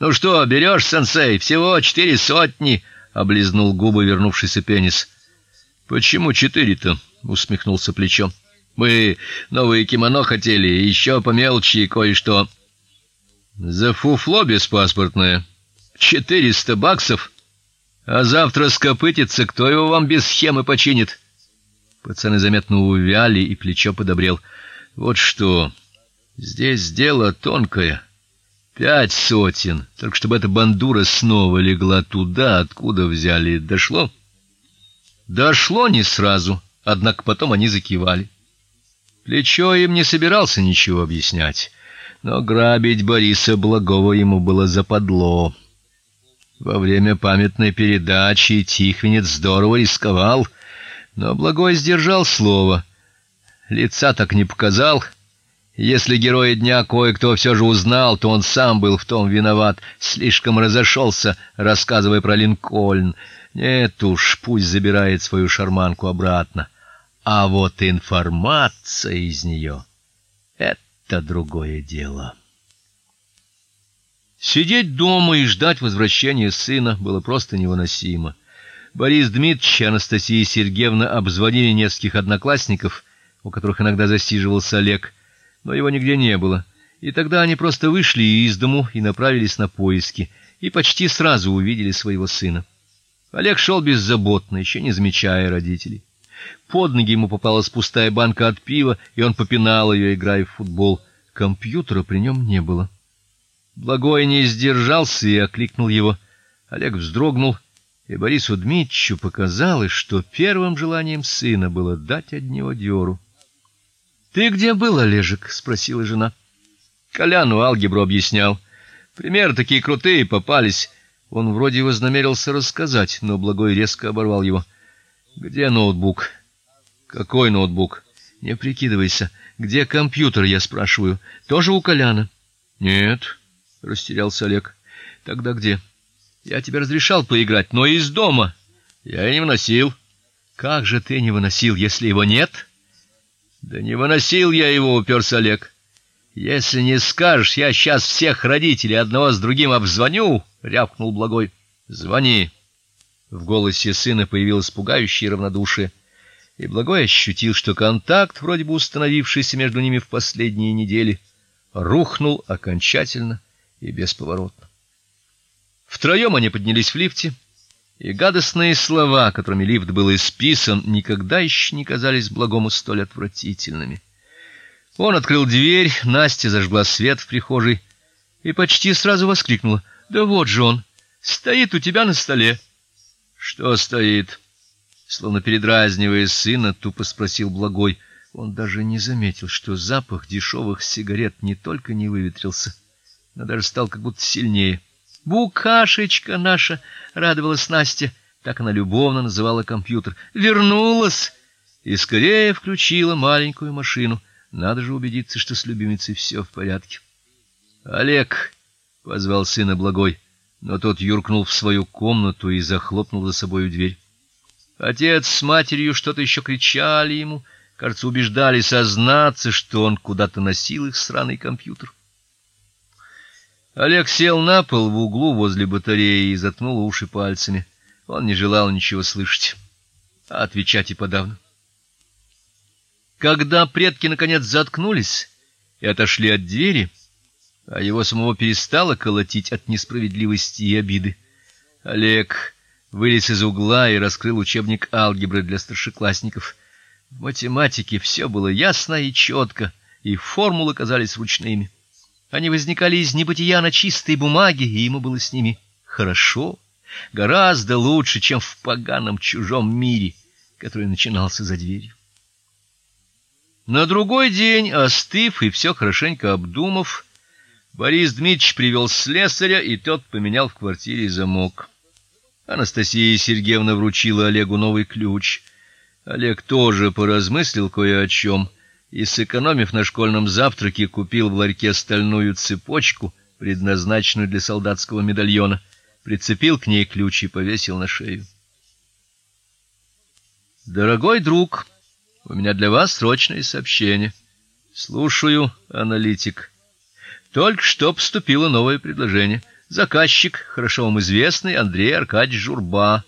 Ну что, берешь, сенсей? Всего четыре сотни, облизнул губы вернувшийся пенис. Почему четыре-то? усмехнулся плечом. Мы новые кимоно хотели, еще по мелочи кое-что. За фуфло беспаспортное. Четыреста баксов. А завтра скопытится, кто его вам без схемы починит? Пацаны заметно увяли, и плечо подобрел. Вот что. Здесь дело тонкое. Пять сотен, только чтобы эта бандура снова легла туда, откуда взяли. Дошло? Дошло не сразу, однако потом они закивали. Плечо им не собирался ничего объяснять, но грабить Бориса Благого ему было западло. Во время памятной передачи Тихвинец здорово рисковал, но Благой сдержал слово. Лица так не показал. Если героя дня кое-кто все же узнал, то он сам был в том виноват, слишком разошелся, рассказывая про Линкольн. Нет уж, пусть забирает свою шарманку обратно. А вот информация из нее — это другое дело. Сидеть дома и ждать возвращения сына было просто невыносимо. Борис Дмитриевич и Анастасия Сергеевна обзвонили нескольких одноклассников, у которых иногда засиживался Олег, но его нигде не было. И тогда они просто вышли из дому и направились на поиски, и почти сразу увидели своего сына. Олег шел беззаботно, еще не замечая родителей. Под ноги ему попалась пустая банка от пива, и он попинал ее, играя в футбол. Компьютера при нем не было. Благой не сдержался и окликнул его. Олег вздрогнул, и Борису Дмитриевичу показалось, что первым желанием сына было дать от него дёру. Ты где был, Олежек? спросила жена. Коляну алгебру объяснял. Примеры такие крутые попались. Он вроде вознамерился рассказать, но Благой резко оборвал его. Где ноутбук? Какой ноутбук? Не прикидывайся. Где компьютер, я спрашиваю? Тоже у Коляна? Нет растерялся Олег. Тогда где? Я тебе разрешал поиграть, но из дома. Я и не выносил. Как же ты не выносил, если его нет? Да не выносил я его, уперся Олег. Если не скажешь, я сейчас всех родителей одного с другим обзвоню, рявкнул Благой. Звони. В голосе сына появилось пугающее равнодушие, и Благой ощутил, что контакт, вроде бы установившийся между ними в последние недели, рухнул окончательно и бесповоротно. Втроем они поднялись в лифте, и гадостные слова, которыми лифт был исписан, никогда еще не казались благому столь отвратительными. Он открыл дверь, Настя зажгла свет в прихожей и почти сразу воскликнула: "Да вот же он, стоит у тебя на столе". "Что стоит?" словно передразнивая сына, тупо спросил Благой. Он даже не заметил, что запах дешевых сигарет не только не выветрился, но даже стал как будто сильнее. "Букашечка наша", радовалась Настя, так она любовно называла компьютер. "Вернулась!" И скорее включила маленькую машину. Надо же убедиться, что с любимицей все в порядке. "Олег", позвал сына Благой, но тот юркнул в свою комнату и захлопнул за собою дверь. Отец с матерью что-то еще кричали ему, кажется, убеждали сознаться, что он куда-то носил их сраный компьютер. Олег сел на пол в углу возле батареи и заткнул уши пальцами. Он не желал ничего слышать, а отвечать и подавно. Когда предки наконец заткнулись и отошли от двери, а его самого перестало колотить от несправедливости и обиды, Олег вылез из угла и раскрыл учебник алгебры для старшеклассников. В математике все было ясно и четко, и формулы казались ручными. Они возникали из небытия на чистой бумаге, и ему было с ними хорошо, гораздо лучше, чем в поганом чужом мире, который начинался за дверью. На другой день, остыв и все хорошенько обдумав, Борис Дмитрич привел слесаря, и тот поменял в квартире замок. Анастасия Сергеевна вручила Олегу новый ключ. Олег тоже поразмыслил кое о чем и, сэкономив на школьном завтраке, купил в ларьке стальную цепочку, предназначенную для солдатского медальона, прицепил к ней ключ и повесил на шею. Дорогой друг, у меня для вас срочное сообщение. Слушаю, аналитик. Только что поступило новое предложение. Заказчик, хорошо вам известный Андрей Аркадьевич Журба.